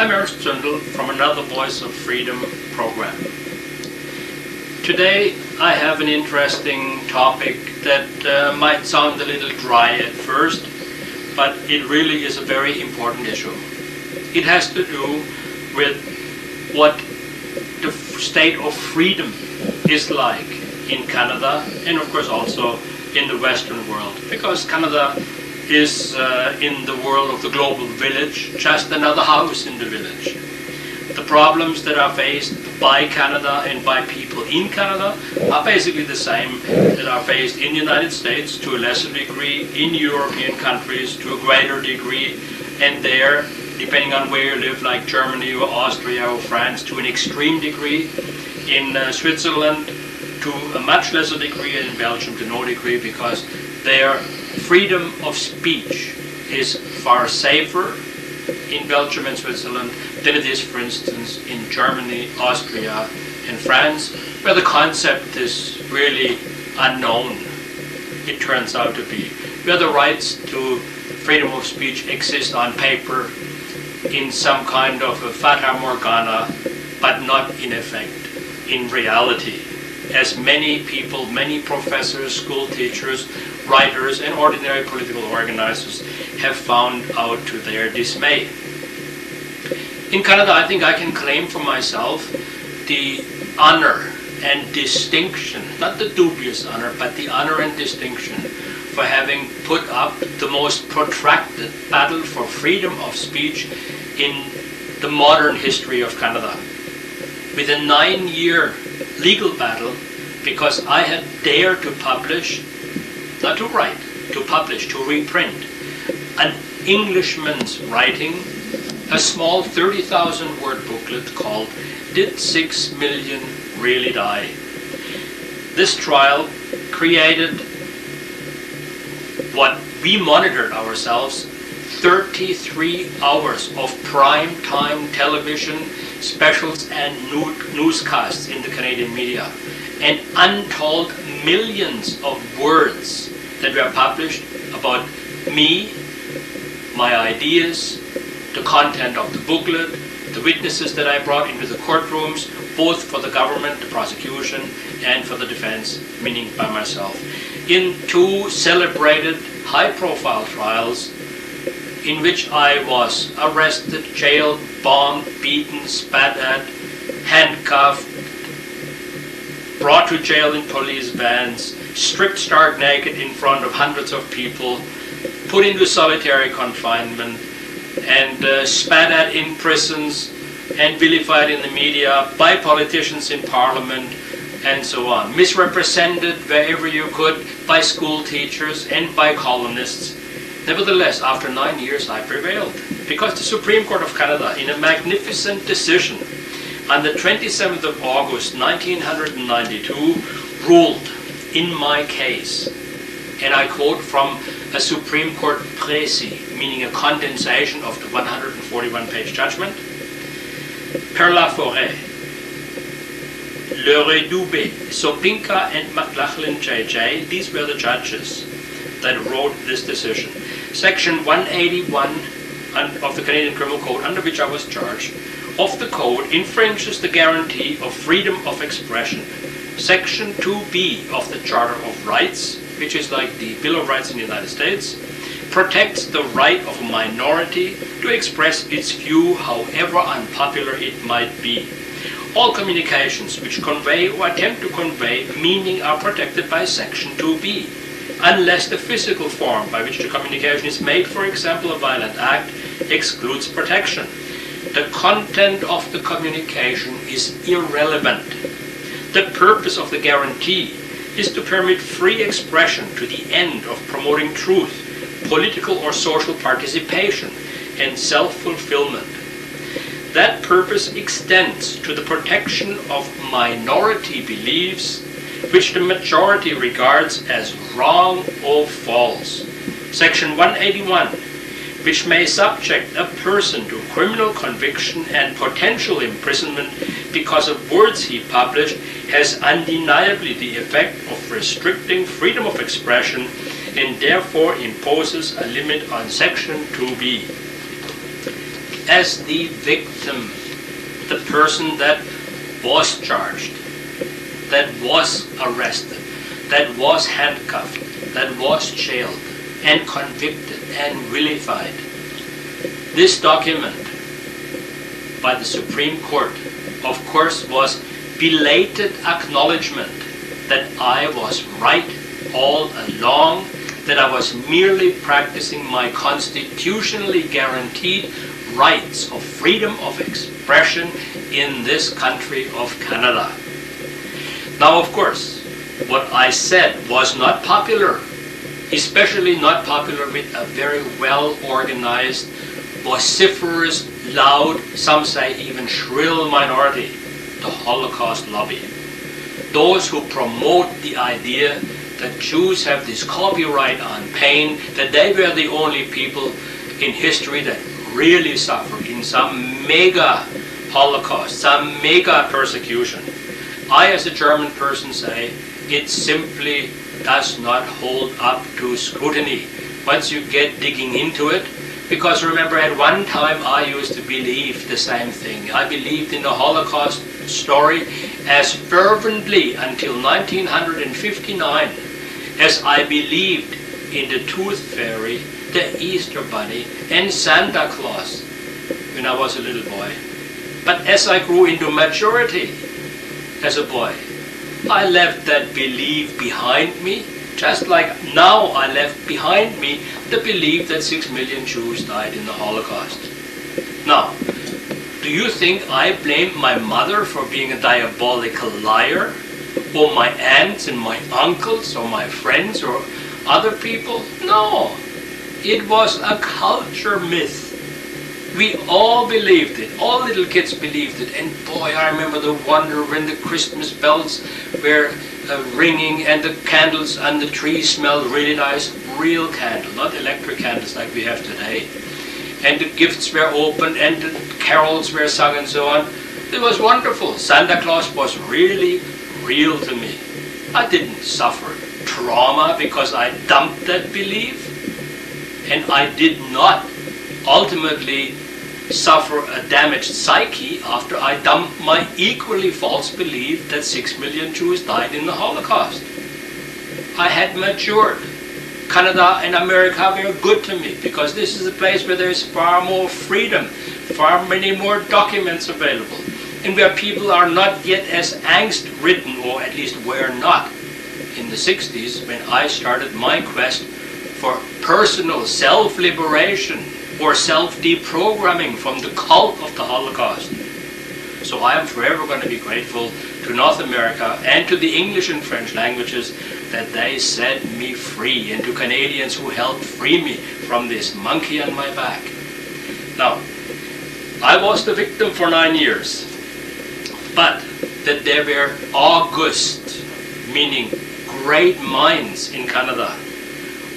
I'm Ernst Zündel from another Voice of Freedom program. Today I have an interesting topic that uh, might sound a little dry at first, but it really is a very important issue. It has to do with what the state of freedom is like in Canada and of course also in the Western world because Canada is uh, in the world of the global village just another house in the village. The problems that are faced by Canada and by people in Canada are basically the same that are faced in the United States to a lesser degree, in European countries to a greater degree, and there, depending on where you live, like Germany or Austria or France, to an extreme degree, in uh, Switzerland to a much lesser degree, and in Belgium to no degree, because their freedom of speech is far safer in Belgium and Switzerland than it is, for instance, in Germany, Austria, and France, where the concept is really unknown, it turns out to be. Where the rights to freedom of speech exist on paper in some kind of a fata morgana, but not in effect, in reality. As many people, many professors, school teachers, writers, and ordinary political organizers have found out to their dismay. In Canada, I think I can claim for myself the honor and distinction, not the dubious honor, but the honor and distinction for having put up the most protracted battle for freedom of speech in the modern history of Canada. With a nine year legal battle, because I had dared to publish, not to write, to publish, to reprint, an Englishman's writing a small 30,000 word booklet called Did Six Million Really Die? This trial created what we monitored ourselves 33 hours of prime time television specials and newscasts in the Canadian media and untold millions of words that were published about me, my ideas, the content of the booklet, the witnesses that I brought into the courtrooms, both for the government, the prosecution, and for the defense, meaning by myself, in two celebrated high profile trials in which I was arrested, jailed, bombed, beaten, spat at, handcuffed, brought to jail in police vans, stripped stark naked in front of hundreds of people, put into solitary confinement, and uh, spat at in prisons and vilified in the media by politicians in parliament and so on. Misrepresented wherever you could by school teachers and by columnists. Nevertheless, after nine years, I prevailed because the Supreme Court of Canada, in a magnificent decision on the 27th of August 1992, ruled in my case, and I quote from a Supreme Court précis, meaning a condensation of the 141-page judgment. Per La Forest, Le Redoubé, Sopinka and McLachlin JJ, these were the judges that wrote this decision. Section 181 of the Canadian Criminal Code, under which I was charged, of the code infringes the guarantee of freedom of expression. Section 2B of the Charter of Rights which is like the Bill of Rights in the United States, protects the right of a minority to express its view however unpopular it might be. All communications which convey or attempt to convey meaning are protected by Section 2b, unless the physical form by which the communication is made, for example a violent act, excludes protection. The content of the communication is irrelevant. The purpose of the guarantee is to permit free expression to the end of promoting truth, political or social participation, and self-fulfillment. That purpose extends to the protection of minority beliefs which the majority regards as wrong or false. Section 181, which may subject a person to criminal conviction and potential imprisonment because of words he published has undeniably the effect of restricting freedom of expression and therefore imposes a limit on Section 2b. as the victim, the person that was charged, that was arrested, that was handcuffed, that was jailed, and convicted and vilified. This document by the Supreme Court, of course, was belated acknowledgement that I was right all along, that I was merely practicing my constitutionally guaranteed rights of freedom of expression in this country of Canada. Now, of course, what I said was not popular, especially not popular with a very well organized, vociferous, loud, some say even shrill minority, the Holocaust lobby. Those who promote the idea that Jews have this copyright on pain, that they were the only people in history that really suffered in some mega Holocaust, some mega persecution. I, as a German person, say it simply does not hold up to scrutiny once you get digging into it. Because remember, at one time I used to believe the same thing. I believed in the Holocaust story as fervently until 1959 as I believed in the Tooth Fairy, the Easter Bunny, and Santa Claus when I was a little boy. But as I grew into maturity as a boy, I left that belief behind me, just like now I left behind me the belief that six million Jews died in the Holocaust. Now, do you think I blame my mother for being a diabolical liar? Or my aunts and my uncles or my friends or other people? No. It was a culture myth. We all believed it. All little kids believed it. And boy, I remember the wonder when the Christmas bells were uh, ringing and the candles and the trees smelled really nice. Real candle, not electric candles like we have today. And the gifts were opened and the carols were sung and so on. It was wonderful. Santa Claus was really real to me. I didn't suffer trauma because I dumped that belief. And I did not ultimately suffer a damaged psyche after I dumped my equally false belief that six million Jews died in the Holocaust. I had matured. Canada and America were good to me because this is a place where there is far more freedom, far many more documents available, and where people are not yet as angst-ridden, or at least were not in the 60s when I started my quest for personal self-liberation or self-deprogramming from the cult of the Holocaust. So I am forever going to be grateful to North America and to the English and French languages that they set me free and to Canadians who helped free me from this monkey on my back. Now, I was the victim for nine years, but that there were august, meaning great minds in Canada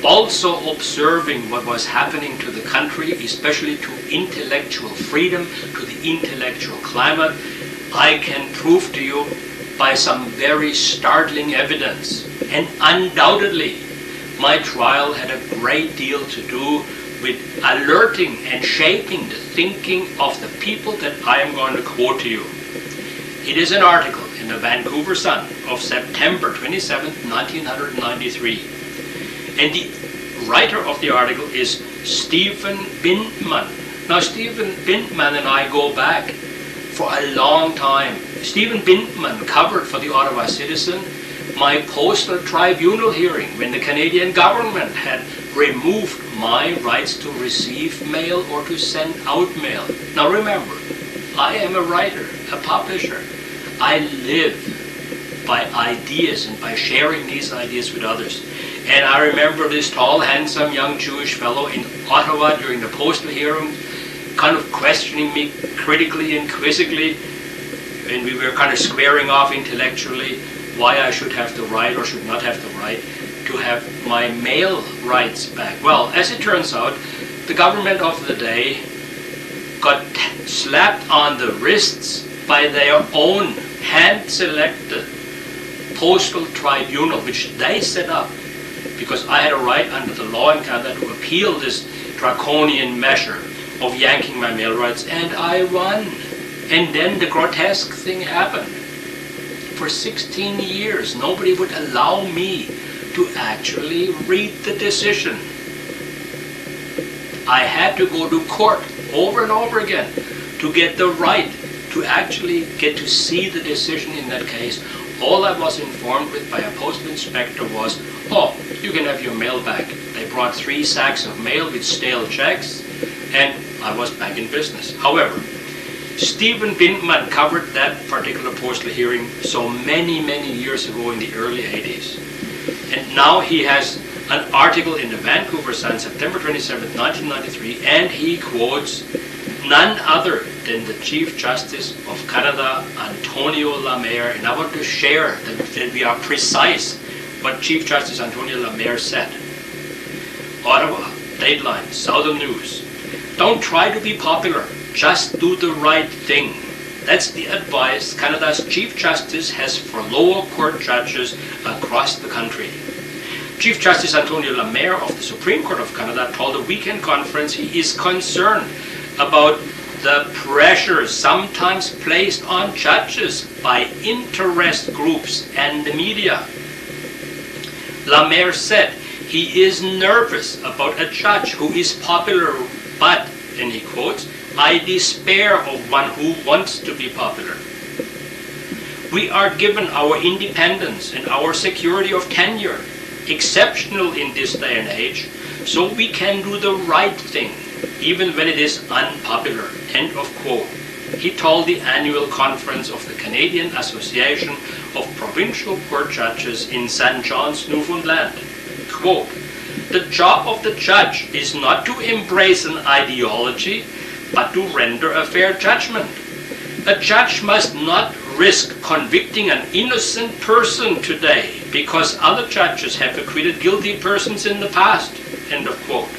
also observing what was happening to the country, especially to intellectual freedom, to the intellectual climate, I can prove to you by some very startling evidence. And undoubtedly, my trial had a great deal to do with alerting and shaping the thinking of the people that I am going to quote to you. It is an article in the Vancouver Sun of September 27, 1993. And the writer of the article is Stephen Bindman. Now, Stephen Bindman and I go back for a long time. Stephen Bindman covered for the Ottawa Citizen my postal tribunal hearing when the Canadian government had removed my rights to receive mail or to send out mail. Now remember, I am a writer, a publisher. I live by ideas and by sharing these ideas with others. And I remember this tall, handsome young Jewish fellow in Ottawa during the postal hearing, kind of questioning me critically and quizzically, and we were kind of squaring off intellectually why I should have the right or should not have the right to have my mail rights back. Well, as it turns out, the government of the day got slapped on the wrists by their own hand-selected postal tribunal, which they set up because I had a right under the law in Canada to appeal this draconian measure of yanking my mail rights, and I won. And then the grotesque thing happened. For 16 years, nobody would allow me to actually read the decision. I had to go to court over and over again to get the right to actually get to see the decision in that case. All I was informed with by a postal inspector was, oh, you can have your mail back. They brought three sacks of mail with stale checks, and I was back in business. However, Stephen Bindman covered that particular postal hearing so many, many years ago in the early 80s. And now he has an article in the Vancouver Sun, September 27, 1993, and he quotes none other than the Chief Justice of Canada, Antonio Lamer. And I want to share that, that we are precise what Chief Justice Antonio Lamer said. Ottawa, Dateline, Southam News. Don't try to be popular, just do the right thing. That's the advice Canada's Chief Justice has for lower court judges across the country. Chief Justice Antonio Lamer of the Supreme Court of Canada told a weekend conference he is concerned about the pressure sometimes placed on judges by interest groups and the media. Lamer said he is nervous about a judge who is popular, but, and he quotes, I despair of one who wants to be popular. We are given our independence and our security of tenure, exceptional in this day and age, so we can do the right thing, even when it is unpopular. End of quote. He told the annual conference of the Canadian Association of Provincial Court Judges in St. John's, Newfoundland. Quote, the job of the judge is not to embrace an ideology, but to render a fair judgment. A judge must not risk convicting an innocent person today because other judges have acquitted guilty persons in the past. End of quote.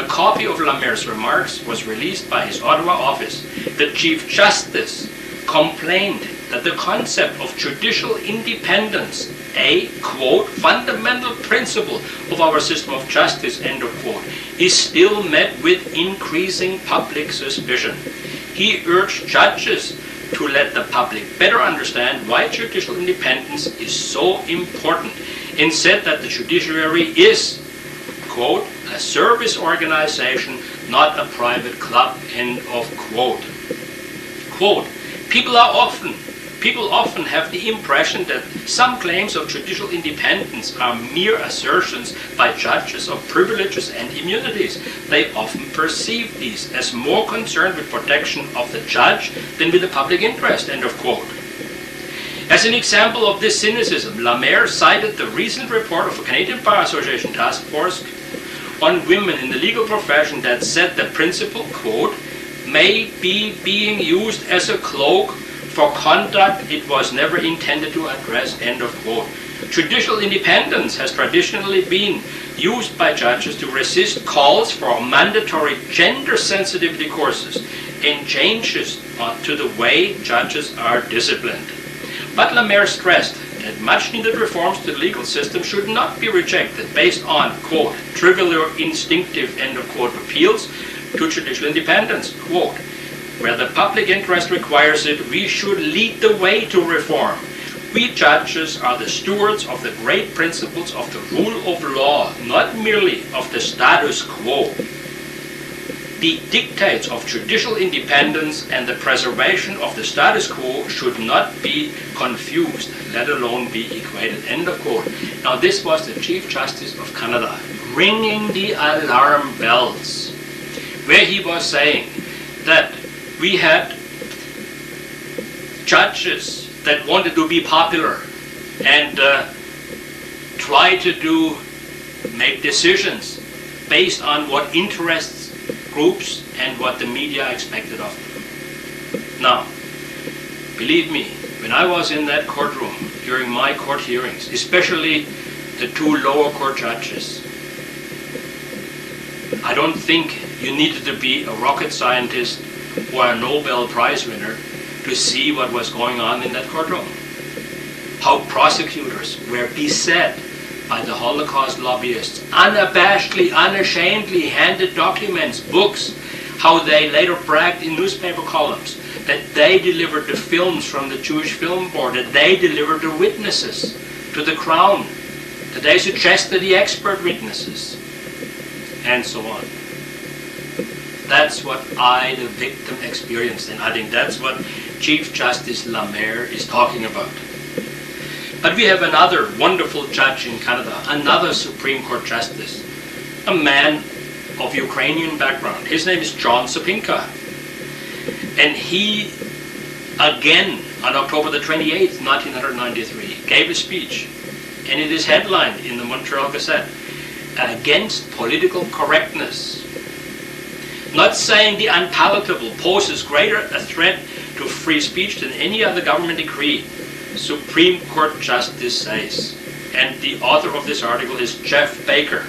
A copy of Lamer's remarks was released by his Ottawa office. The Chief Justice complained that the concept of judicial independence, a quote, fundamental principle of our system of justice, end of quote, is still met with increasing public suspicion. He urged judges to let the public better understand why judicial independence is so important and said that the judiciary is, quote, a service organization, not a private club, end of quote. Quote, people are often People often have the impression that some claims of judicial independence are mere assertions by judges of privileges and immunities. They often perceive these as more concerned with protection of the judge than with the public interest. End of quote. As an example of this cynicism, Lamer cited the recent report of a Canadian Bar Association task force on women in the legal profession that said the principle, quote, may be being used as a cloak for conduct it was never intended to address, end of quote. Judicial independence has traditionally been used by judges to resist calls for mandatory gender sensitivity courses and changes to the way judges are disciplined. But Lamer stressed that much needed reforms to the legal system should not be rejected based on, quote, trivial or instinctive, end of quote, appeals to judicial independence, quote, where the public interest requires it, we should lead the way to reform. We judges are the stewards of the great principles of the rule of law, not merely of the status quo. The dictates of judicial independence and the preservation of the status quo should not be confused, let alone be equated. End of quote. Now, this was the Chief Justice of Canada ringing the alarm bells, where he was saying that we had judges that wanted to be popular and uh, try to do make decisions based on what interests groups and what the media expected of them. Now, believe me, when I was in that courtroom during my court hearings, especially the two lower court judges, I don't think you needed to be a rocket scientist or a Nobel Prize winner to see what was going on in that courtroom. How prosecutors were beset by the Holocaust lobbyists, unabashedly, unashamedly handed documents, books, how they later bragged in newspaper columns that they delivered the films from the Jewish Film Board, that they delivered the witnesses to the Crown, that they suggested the expert witnesses, and so on. That's what I, the victim, experienced, and I think that's what Chief Justice Lamer is talking about. But we have another wonderful judge in Canada, another Supreme Court justice, a man of Ukrainian background. His name is John Sopinka. And he, again, on October the 28th, 1993, gave a speech, and it is headlined in the Montreal Gazette, against political correctness. Not saying the unpalatable poses greater a threat to free speech than any other government decree, Supreme Court Justice says. And the author of this article is Jeff Baker.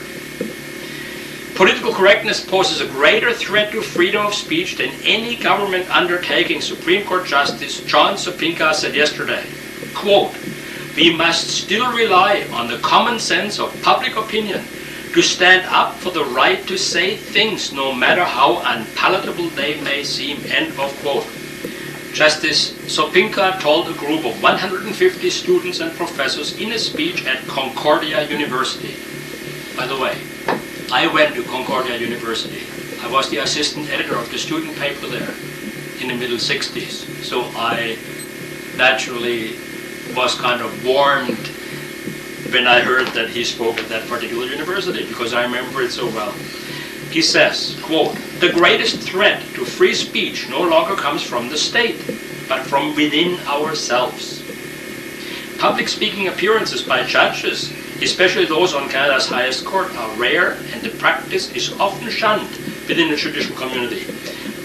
Political correctness poses a greater threat to freedom of speech than any government undertaking, Supreme Court Justice John Sopinka said yesterday. Quote, we must still rely on the common sense of public opinion to stand up for the right to say things no matter how unpalatable they may seem, end of quote. Justice Sopinka told a group of 150 students and professors in a speech at Concordia University. By the way, I went to Concordia University. I was the assistant editor of the student paper there in the middle 60s. So I naturally was kind of warmed when I heard that he spoke at that particular university because I remember it so well. He says, quote, the greatest threat to free speech no longer comes from the state, but from within ourselves. Public speaking appearances by judges especially those on Canada's highest court, are rare and the practice is often shunned within the judicial community.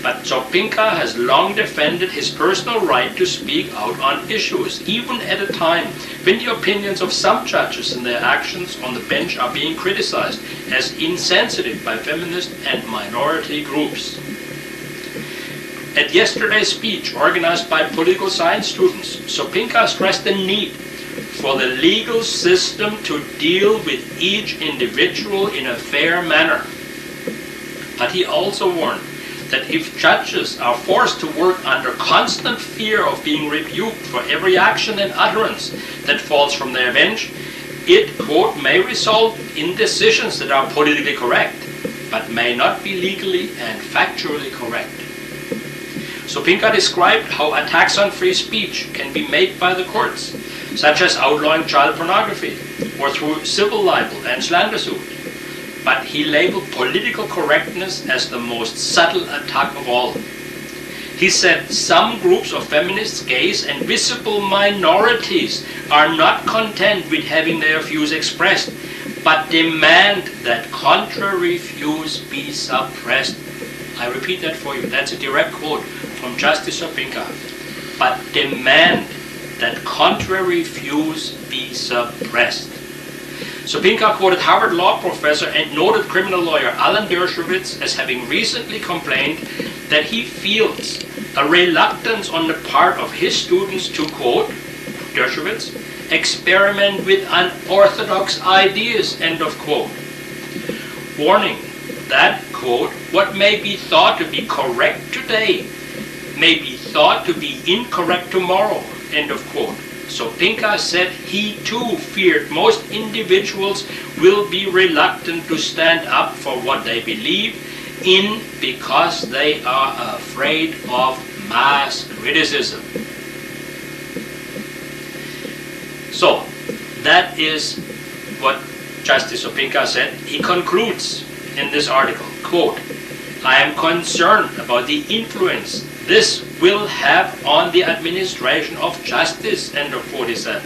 But Sopinka has long defended his personal right to speak out on issues, even at a time when the opinions of some judges and their actions on the bench are being criticized as insensitive by feminist and minority groups. At yesterday's speech, organized by political science students, Sopinka stressed the need for the legal system to deal with each individual in a fair manner. But he also warned that if judges are forced to work under constant fear of being rebuked for every action and utterance that falls from their bench, it, quote, may result in decisions that are politically correct, but may not be legally and factually correct. Sopinka described how attacks on free speech can be made by the courts such as outlawing child pornography or through civil libel and slander suit. But he labeled political correctness as the most subtle attack of all. He said some groups of feminists, gays, and visible minorities are not content with having their views expressed, but demand that contrary views be suppressed. I repeat that for you. That's a direct quote from Justice Sopinka. But demand that contrary views be suppressed. Sopinka quoted Harvard Law professor and noted criminal lawyer Alan Dershowitz as having recently complained that he feels a reluctance on the part of his students to, quote, Dershowitz, experiment with unorthodox ideas, end of quote. Warning that, quote, what may be thought to be correct today may be thought to be incorrect tomorrow, End of quote. Sopinka said he too feared most individuals will be reluctant to stand up for what they believe in because they are afraid of mass criticism. So, that is what Justice Sopinka said. He concludes in this article, quote, I am concerned about the influence this will have on the administration of justice, end of 47.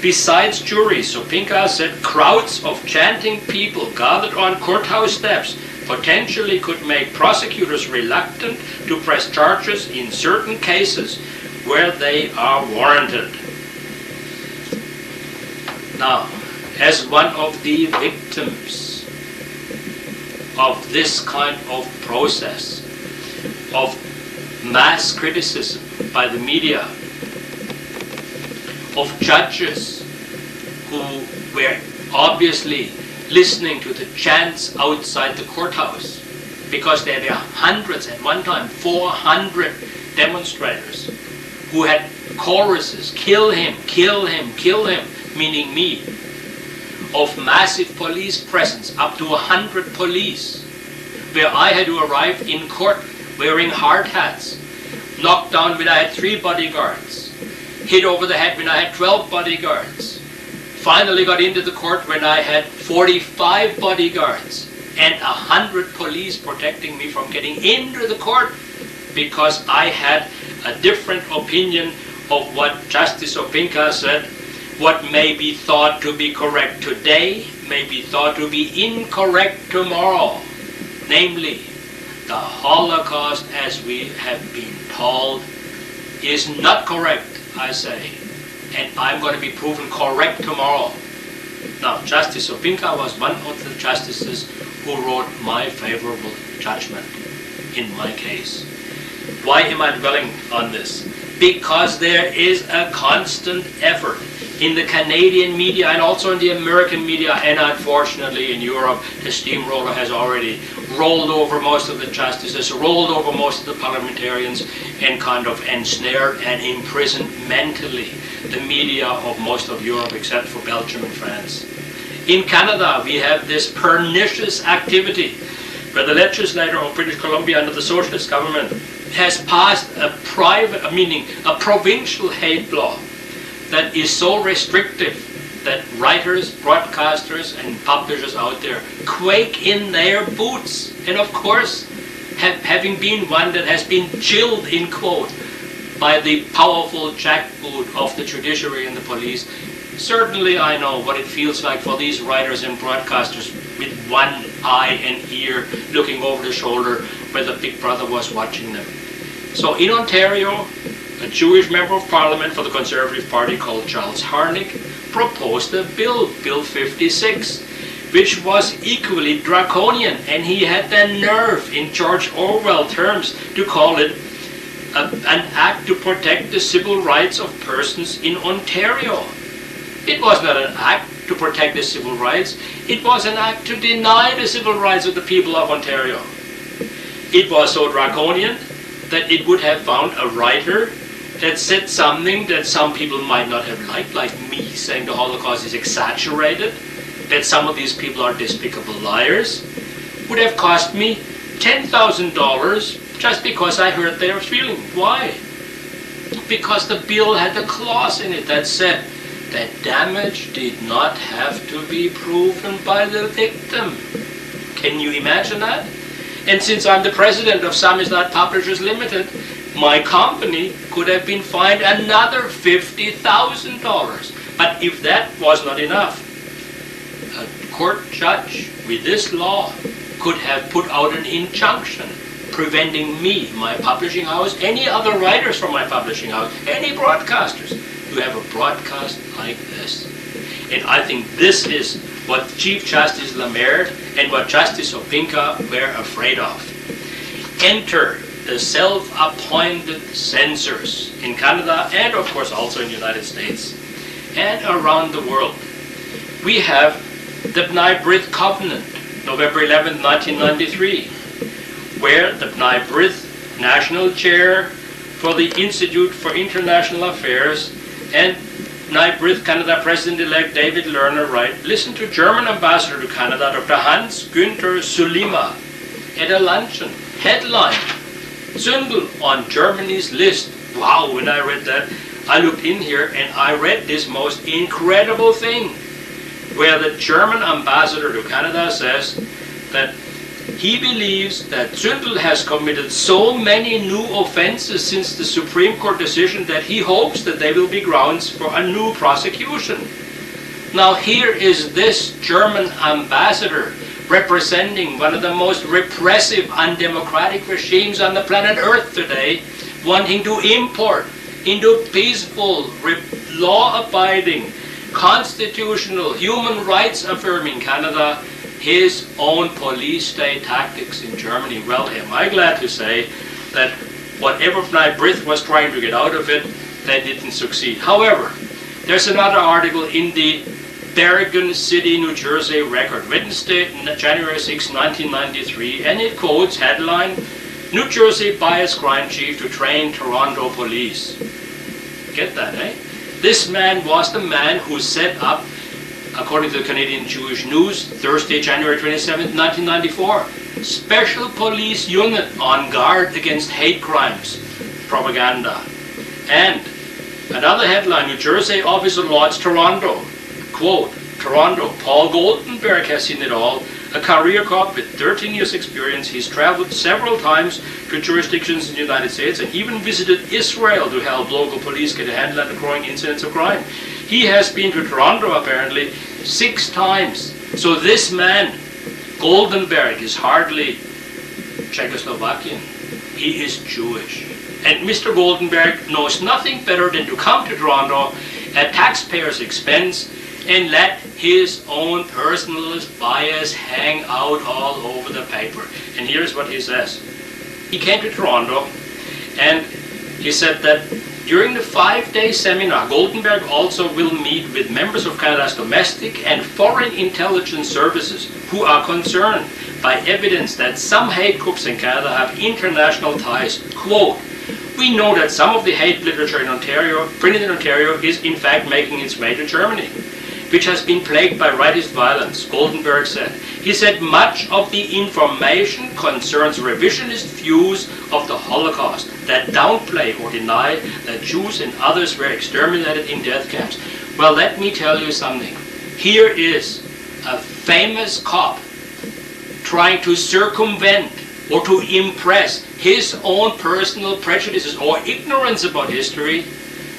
Besides juries, Sopinka said crowds of chanting people gathered on courthouse steps potentially could make prosecutors reluctant to press charges in certain cases where they are warranted. Now, as one of the victims of this kind of process, of mass criticism by the media of judges who were obviously listening to the chants outside the courthouse because there were hundreds at one time, 400 demonstrators who had choruses, kill him, kill him, kill him, meaning me, of massive police presence, up to 100 police, where I had to arrive in court wearing hard hats, knocked down when I had three bodyguards, hit over the head when I had 12 bodyguards, finally got into the court when I had 45 bodyguards and 100 police protecting me from getting into the court because I had a different opinion of what Justice Sopinka said. What may be thought to be correct today may be thought to be incorrect tomorrow. Namely, the Holocaust as we have been told is not correct, I say. And I'm going to be proven correct tomorrow. Now, Justice Sopinka was one of the justices who wrote my favorable judgment in my case. Why am I dwelling on this? Because there is a constant effort in the Canadian media and also in the American media and unfortunately in Europe the steamroller has already rolled over most of the justices, rolled over most of the parliamentarians and kind of ensnared and imprisoned mentally the media of most of Europe except for Belgium and France. In Canada we have this pernicious activity where the legislature of British Columbia under the socialist government has passed a private, meaning a provincial hate law that is so restrictive that writers, broadcasters, and publishers out there quake in their boots. And of course, have, having been one that has been chilled, in quote, by the powerful jackboot of the judiciary and the police, certainly I know what it feels like for these writers and broadcasters with one eye and ear looking over the shoulder where the big brother was watching them. So in Ontario, a Jewish member of parliament for the Conservative Party called Charles Harnick proposed a bill, Bill 56, which was equally draconian, and he had the nerve, in George Orwell terms, to call it a, an act to protect the civil rights of persons in Ontario. It was not an act to protect the civil rights, it was an act to deny the civil rights of the people of Ontario. It was so draconian that it would have found a writer that said something that some people might not have liked, like me saying the Holocaust is exaggerated, that some of these people are despicable liars, would have cost me $10,000 just because I hurt their feelings. Why? Because the bill had a clause in it that said that damage did not have to be proven by the victim. Can you imagine that? And since I'm the president of Samizdat Publishers Limited, my company could have been fined another $50,000. But if that was not enough, a court judge with this law could have put out an injunction preventing me, my publishing house, any other writers from my publishing house, any broadcasters to have a broadcast like this. And I think this is what Chief Justice Lamer and what Justice Sopinka were afraid of. Enter the self-appointed censors in Canada and of course also in the United States and around the world. We have the B'nai B'rith Covenant, November 11, 1993, where the B'nai B'rith National Chair for the Institute for International Affairs and B'nai B'rith Canada President-elect David Lerner write, listen to German Ambassador to Canada, Dr. Hans Günther Sulima, at a luncheon, headline, Zündel on Germany's list. Wow, when I read that, I looked in here and I read this most incredible thing, where the German ambassador to Canada says that he believes that Zündel has committed so many new offenses since the Supreme Court decision that he hopes that they will be grounds for a new prosecution. Now here is this German ambassador representing one of the most repressive, undemocratic regimes on the planet Earth today, wanting to import into peaceful, law-abiding, constitutional, human rights affirming Canada his own police state tactics in Germany. Well, am I glad to say that whatever B'nai B'rith was trying to get out of it, they didn't succeed. However, there's another article in the Bergen City, New Jersey record, Wednesday, January 6, 1993, and it quotes headline, New Jersey bias crime chief to train Toronto police. Get that, eh? This man was the man who set up, according to the Canadian Jewish News, Thursday, January 27, 1994, special police unit on guard against hate crimes, propaganda. And another headline, New Jersey officer lauds Toronto, quote, Toronto, Paul Goldenberg has seen it all, a career cop with 13 years experience. He's traveled several times to jurisdictions in the United States and even visited Israel to help local police get a handle on the growing incidents of crime. He has been to Toronto apparently six times. So this man, Goldenberg, is hardly Czechoslovakian. He is Jewish. And Mr. Goldenberg knows nothing better than to come to Toronto at taxpayers' expense and let his own personal bias hang out all over the paper. And here's what he says. He came to Toronto and he said that during the five-day seminar, Goldenberg also will meet with members of Canada's domestic and foreign intelligence services who are concerned by evidence that some hate groups in Canada have international ties. Quote, we know that some of the hate literature in Ontario, printed in Ontario, is in fact making its way to Germany which has been plagued by rightist violence, Goldenberg said. He said much of the information concerns revisionist views of the Holocaust that downplay or deny that Jews and others were exterminated in death camps. Well, let me tell you something. Here is a famous cop trying to circumvent or to impress his own personal prejudices or ignorance about history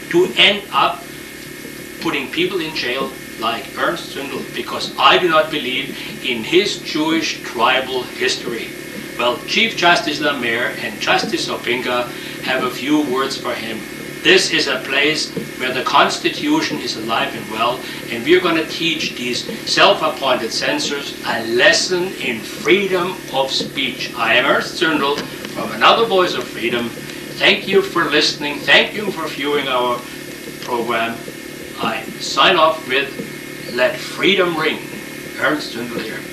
to end up putting people in jail like Ernst Zündel because I do not believe in his Jewish tribal history. Well, Chief Justice Lamer and Justice Sopinka have a few words for him. This is a place where the Constitution is alive and well, and we're going to teach these self-appointed censors a lesson in freedom of speech. I am Ernst Zündel from Another Voice of Freedom. Thank you for listening. Thank you for viewing our program. I sign off with let freedom ring. Ernst Zündel here.